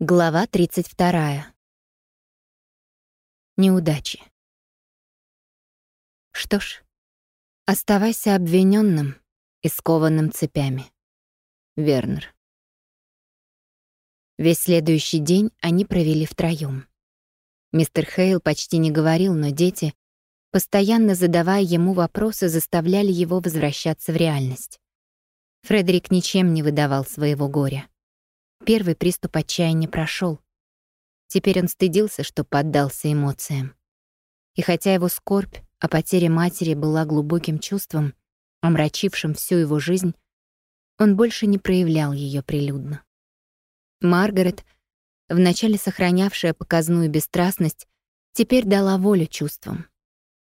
Глава 32. Неудачи. Что ж, оставайся обвиненным и скованным цепями. Вернер. Весь следующий день они провели втроём. Мистер Хейл почти не говорил, но дети, постоянно задавая ему вопросы, заставляли его возвращаться в реальность. Фредерик ничем не выдавал своего горя. Первый приступ отчаяния прошел. Теперь он стыдился, что поддался эмоциям. И хотя его скорбь о потере матери была глубоким чувством, омрачившим всю его жизнь, он больше не проявлял ее прилюдно. Маргарет, вначале сохранявшая показную бесстрастность, теперь дала волю чувствам.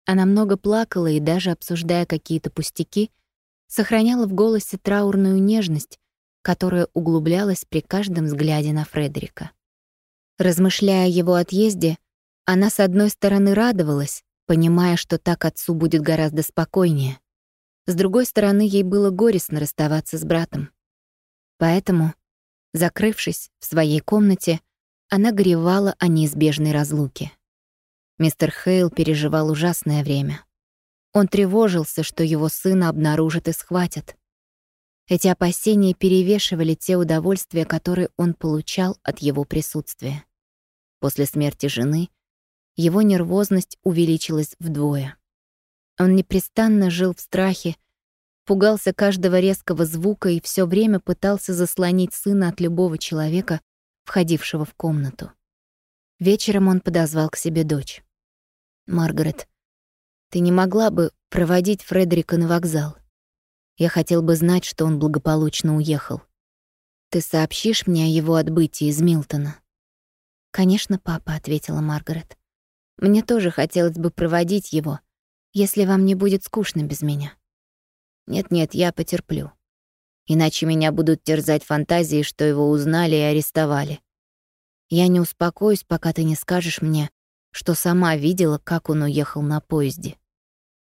Она много плакала и даже обсуждая какие-то пустяки, сохраняла в голосе траурную нежность, которая углублялась при каждом взгляде на Фредерика. Размышляя о его отъезде, она с одной стороны радовалась, понимая, что так отцу будет гораздо спокойнее. С другой стороны, ей было горестно расставаться с братом. Поэтому, закрывшись в своей комнате, она горевала о неизбежной разлуке. Мистер Хейл переживал ужасное время. Он тревожился, что его сына обнаружат и схватят. Эти опасения перевешивали те удовольствия, которые он получал от его присутствия. После смерти жены его нервозность увеличилась вдвое. Он непрестанно жил в страхе, пугался каждого резкого звука и все время пытался заслонить сына от любого человека, входившего в комнату. Вечером он подозвал к себе дочь. «Маргарет, ты не могла бы проводить Фредерика на вокзал?» Я хотел бы знать, что он благополучно уехал. Ты сообщишь мне о его отбытии из Милтона?» «Конечно, папа», — ответила Маргарет. «Мне тоже хотелось бы проводить его, если вам не будет скучно без меня». «Нет-нет, я потерплю. Иначе меня будут терзать фантазии, что его узнали и арестовали. Я не успокоюсь, пока ты не скажешь мне, что сама видела, как он уехал на поезде.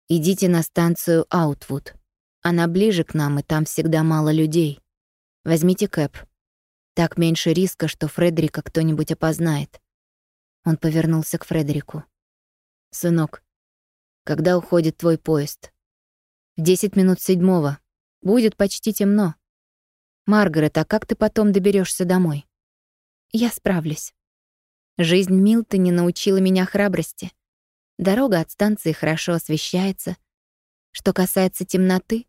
Идите на станцию Аутвуд. Она ближе к нам, и там всегда мало людей. Возьмите Кэп. Так меньше риска, что Фредерика кто-нибудь опознает. Он повернулся к Фредерику. «Сынок, когда уходит твой поезд?» «В десять минут седьмого. Будет почти темно. Маргарет, а как ты потом доберешься домой?» «Я справлюсь. Жизнь Милтоне научила меня храбрости. Дорога от станции хорошо освещается. Что касается темноты,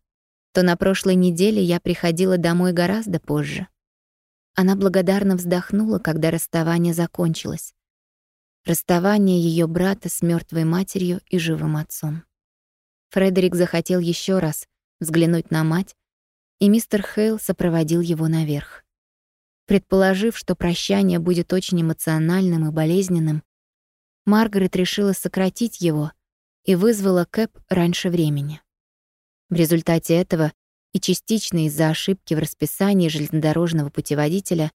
то на прошлой неделе я приходила домой гораздо позже. Она благодарно вздохнула, когда расставание закончилось. Расставание ее брата с мертвой матерью и живым отцом. Фредерик захотел еще раз взглянуть на мать, и мистер Хейл сопроводил его наверх. Предположив, что прощание будет очень эмоциональным и болезненным, Маргарет решила сократить его и вызвала Кэп раньше времени. В результате этого и частично из-за ошибки в расписании железнодорожного путеводителя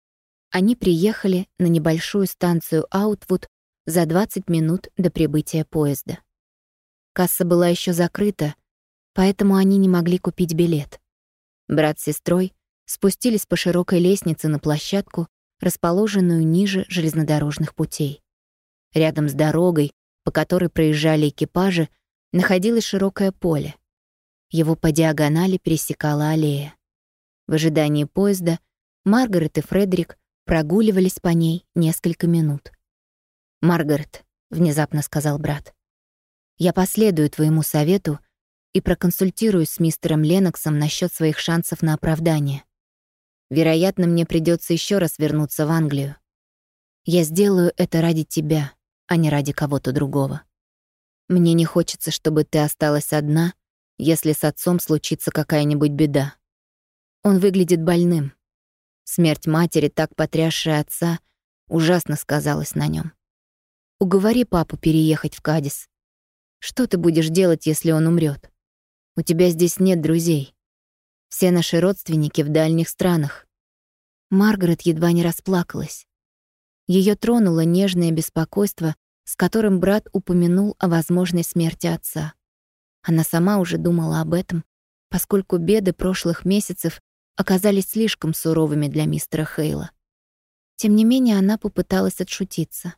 они приехали на небольшую станцию Аутвуд за 20 минут до прибытия поезда. Касса была еще закрыта, поэтому они не могли купить билет. Брат с сестрой спустились по широкой лестнице на площадку, расположенную ниже железнодорожных путей. Рядом с дорогой, по которой проезжали экипажи, находилось широкое поле — его по диагонали пересекала аллея. В ожидании поезда Маргарет и Фредерик прогуливались по ней несколько минут. «Маргарет», — внезапно сказал брат, — «я последую твоему совету и проконсультируюсь с мистером Леноксом насчет своих шансов на оправдание. Вероятно, мне придется еще раз вернуться в Англию. Я сделаю это ради тебя, а не ради кого-то другого. Мне не хочется, чтобы ты осталась одна — если с отцом случится какая-нибудь беда. Он выглядит больным. Смерть матери, так потрясшая отца, ужасно сказалась на нем. Уговори папу переехать в Кадис. Что ты будешь делать, если он умрет? У тебя здесь нет друзей. Все наши родственники в дальних странах. Маргарет едва не расплакалась. Ее тронуло нежное беспокойство, с которым брат упомянул о возможной смерти отца. Она сама уже думала об этом, поскольку беды прошлых месяцев оказались слишком суровыми для мистера Хейла. Тем не менее, она попыталась отшутиться.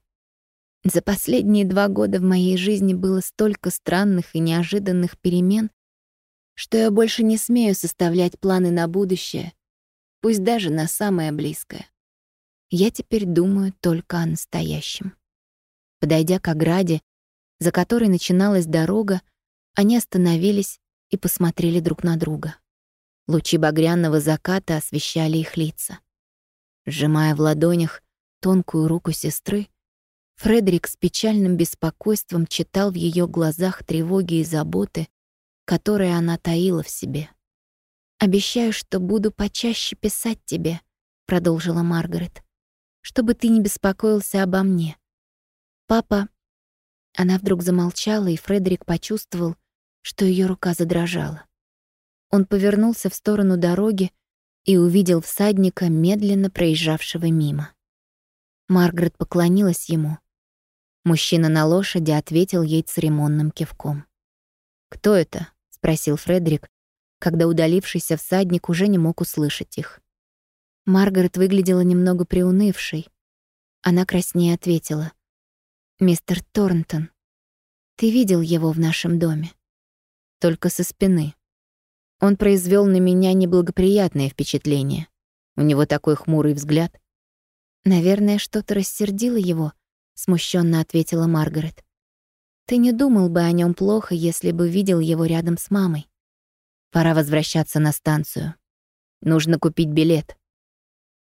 За последние два года в моей жизни было столько странных и неожиданных перемен, что я больше не смею составлять планы на будущее, пусть даже на самое близкое. Я теперь думаю только о настоящем. Подойдя к ограде, за которой начиналась дорога, они остановились и посмотрели друг на друга. Лучи багряного заката освещали их лица. Сжимая в ладонях тонкую руку сестры, Фредерик с печальным беспокойством читал в ее глазах тревоги и заботы, которые она таила в себе. «Обещаю, что буду почаще писать тебе», — продолжила Маргарет, «чтобы ты не беспокоился обо мне. Папа...» Она вдруг замолчала, и Фредерик почувствовал, что ее рука задрожала. Он повернулся в сторону дороги и увидел всадника, медленно проезжавшего мимо. Маргарет поклонилась ему. Мужчина на лошади ответил ей церемонным кивком. «Кто это?» — спросил Фредерик, когда удалившийся всадник уже не мог услышать их. Маргарет выглядела немного приунывшей. Она краснее ответила. «Мистер Торнтон, ты видел его в нашем доме?» Только со спины. Он произвел на меня неблагоприятное впечатление. У него такой хмурый взгляд. Наверное, что-то рассердило его, смущенно ответила Маргарет. Ты не думал бы о нем плохо, если бы видел его рядом с мамой. Пора возвращаться на станцию. Нужно купить билет.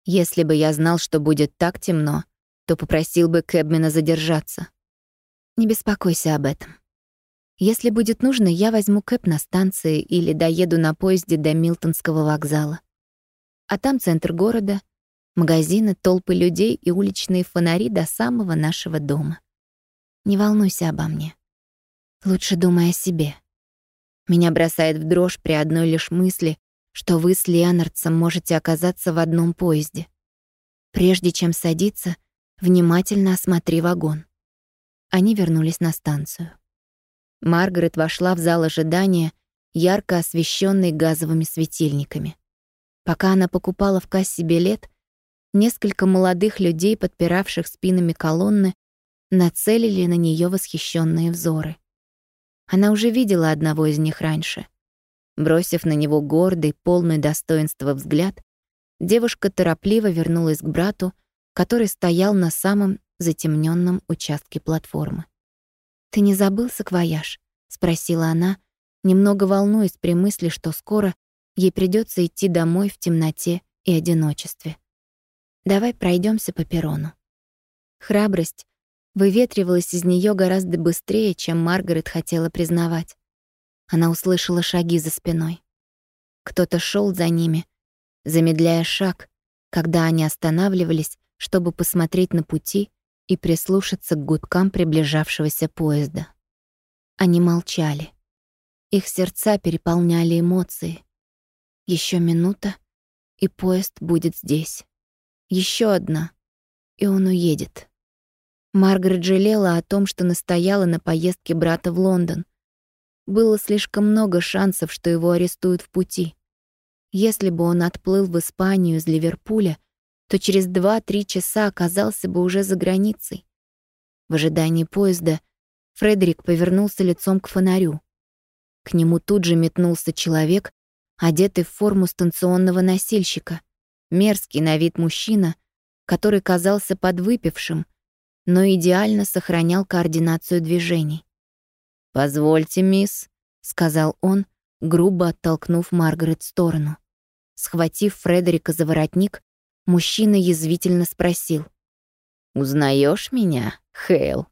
Если бы я знал, что будет так темно, то попросил бы Кэбмена задержаться. Не беспокойся об этом. Если будет нужно, я возьму кэп на станции или доеду на поезде до Милтонского вокзала. А там центр города, магазины, толпы людей и уличные фонари до самого нашего дома. Не волнуйся обо мне. Лучше думай о себе. Меня бросает в дрожь при одной лишь мысли, что вы с Леонардсом можете оказаться в одном поезде. Прежде чем садиться, внимательно осмотри вагон. Они вернулись на станцию. Маргарет вошла в зал ожидания, ярко освещенный газовыми светильниками. Пока она покупала в кассе билет, несколько молодых людей, подпиравших спинами колонны, нацелили на нее восхищенные взоры. Она уже видела одного из них раньше. Бросив на него гордый, полный достоинства взгляд, девушка торопливо вернулась к брату, который стоял на самом затемненном участке платформы. «Ты не забыл саквояж?» — спросила она, немного волнуясь при мысли, что скоро ей придется идти домой в темноте и одиночестве. «Давай пройдемся по перрону». Храбрость выветривалась из нее гораздо быстрее, чем Маргарет хотела признавать. Она услышала шаги за спиной. Кто-то шел за ними, замедляя шаг, когда они останавливались, чтобы посмотреть на пути и прислушаться к гудкам приближавшегося поезда. Они молчали. Их сердца переполняли эмоции. Еще минута, и поезд будет здесь. Еще одна, и он уедет. Маргарет жалела о том, что настояла на поездке брата в Лондон. Было слишком много шансов, что его арестуют в пути. Если бы он отплыл в Испанию из Ливерпуля, то через 2-3 часа оказался бы уже за границей. В ожидании поезда Фредерик повернулся лицом к фонарю. К нему тут же метнулся человек, одетый в форму станционного носильщика, мерзкий на вид мужчина, который казался подвыпившим, но идеально сохранял координацию движений. «Позвольте, мисс», — сказал он, грубо оттолкнув Маргарет в сторону. Схватив Фредерика за воротник, Мужчина язвительно спросил. «Узнаешь меня, Хейл?»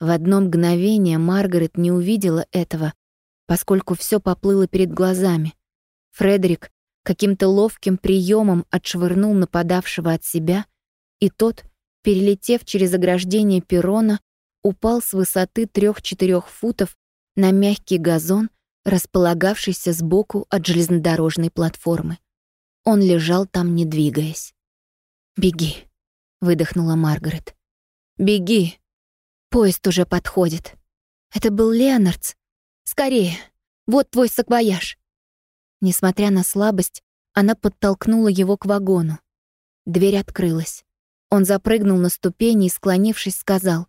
В одно мгновение Маргарет не увидела этого, поскольку все поплыло перед глазами. Фредерик каким-то ловким приемом отшвырнул нападавшего от себя, и тот, перелетев через ограждение перрона, упал с высоты трех-четырех футов на мягкий газон, располагавшийся сбоку от железнодорожной платформы. Он лежал там, не двигаясь. «Беги», — выдохнула Маргарет. «Беги! Поезд уже подходит. Это был Леонардс. Скорее! Вот твой саквояж!» Несмотря на слабость, она подтолкнула его к вагону. Дверь открылась. Он запрыгнул на ступени и, склонившись, сказал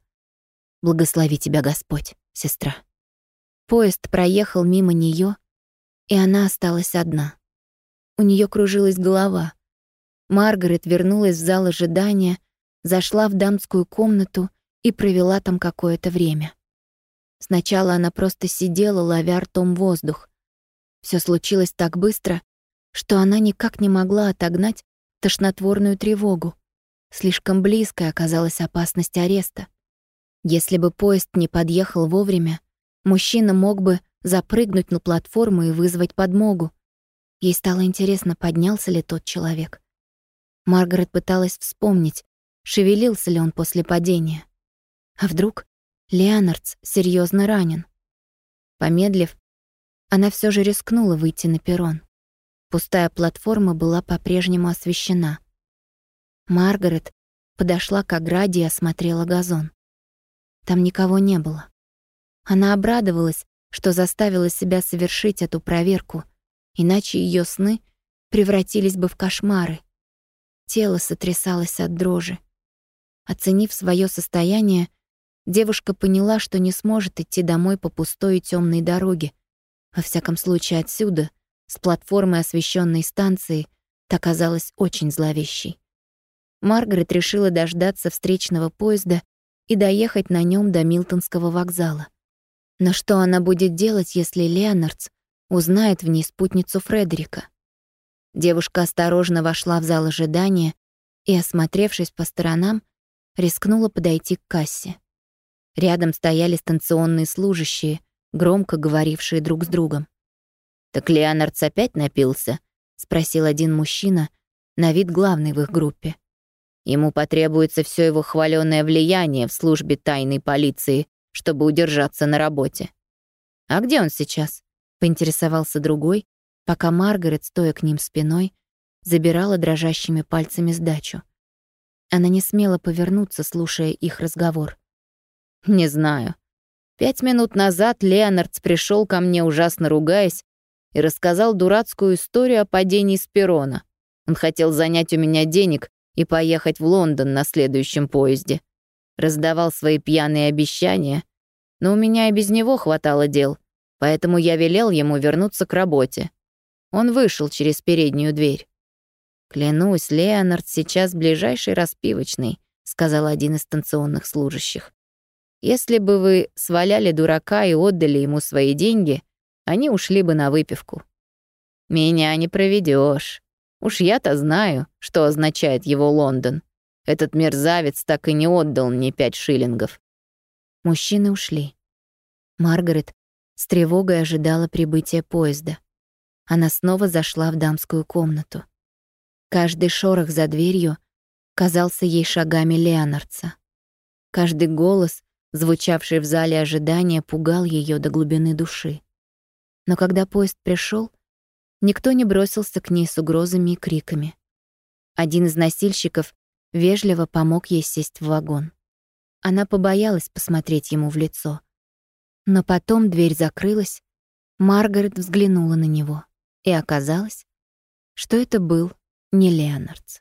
«Благослови тебя, Господь, сестра». Поезд проехал мимо нее, и она осталась одна. У нее кружилась голова. Маргарет вернулась в зал ожидания, зашла в дамскую комнату и провела там какое-то время. Сначала она просто сидела, ловя ртом воздух. Все случилось так быстро, что она никак не могла отогнать тошнотворную тревогу. Слишком близкой оказалась опасность ареста. Если бы поезд не подъехал вовремя, мужчина мог бы запрыгнуть на платформу и вызвать подмогу. Ей стало интересно, поднялся ли тот человек. Маргарет пыталась вспомнить, шевелился ли он после падения. А вдруг Леонардс серьезно ранен? Помедлив, она все же рискнула выйти на перрон. Пустая платформа была по-прежнему освещена. Маргарет подошла к ограде и осмотрела газон. Там никого не было. Она обрадовалась, что заставила себя совершить эту проверку, иначе ее сны превратились бы в кошмары. Тело сотрясалось от дрожи. Оценив свое состояние, девушка поняла, что не сможет идти домой по пустой и темной дороге. Во всяком случае, отсюда, с платформы освещенной станции, та казалась очень зловещей. Маргарет решила дождаться встречного поезда и доехать на нем до Милтонского вокзала. Но что она будет делать, если Леонардс узнает в ней спутницу Фредерика? Девушка осторожно вошла в зал ожидания и, осмотревшись по сторонам, рискнула подойти к кассе. Рядом стояли станционные служащие, громко говорившие друг с другом. «Так Леонардс опять напился?» — спросил один мужчина, на вид главный в их группе. Ему потребуется все его хваленое влияние в службе тайной полиции, чтобы удержаться на работе. «А где он сейчас?» — поинтересовался другой, пока Маргарет, стоя к ним спиной, забирала дрожащими пальцами сдачу. Она не смела повернуться, слушая их разговор. «Не знаю. Пять минут назад Леонардс пришел ко мне, ужасно ругаясь, и рассказал дурацкую историю о падении с. Он хотел занять у меня денег и поехать в Лондон на следующем поезде. Раздавал свои пьяные обещания, но у меня и без него хватало дел, поэтому я велел ему вернуться к работе. Он вышел через переднюю дверь. «Клянусь, Леонард сейчас ближайший распивочный», — сказал один из станционных служащих. «Если бы вы сваляли дурака и отдали ему свои деньги, они ушли бы на выпивку». «Меня не проведешь. Уж я-то знаю, что означает его Лондон. Этот мерзавец так и не отдал мне пять шиллингов». Мужчины ушли. Маргарет с тревогой ожидала прибытия поезда. Она снова зашла в дамскую комнату. Каждый шорох за дверью казался ей шагами Леонардса. Каждый голос, звучавший в зале ожидания, пугал ее до глубины души. Но когда поезд пришел, Никто не бросился к ней с угрозами и криками. Один из носильщиков вежливо помог ей сесть в вагон. Она побоялась посмотреть ему в лицо. Но потом дверь закрылась, Маргарет взглянула на него, и оказалось, что это был не Леонардс.